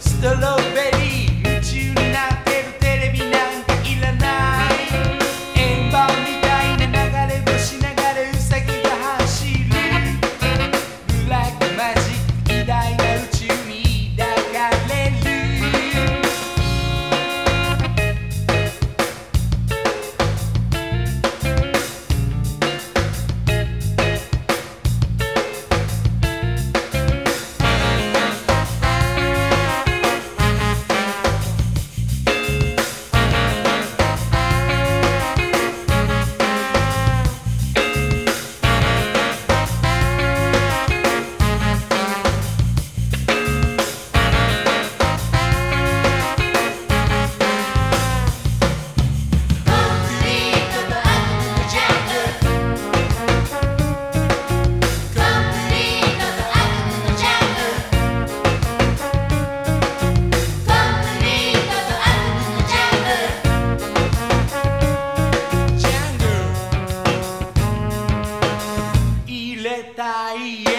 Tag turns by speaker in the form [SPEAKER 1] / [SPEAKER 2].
[SPEAKER 1] Still over. aí.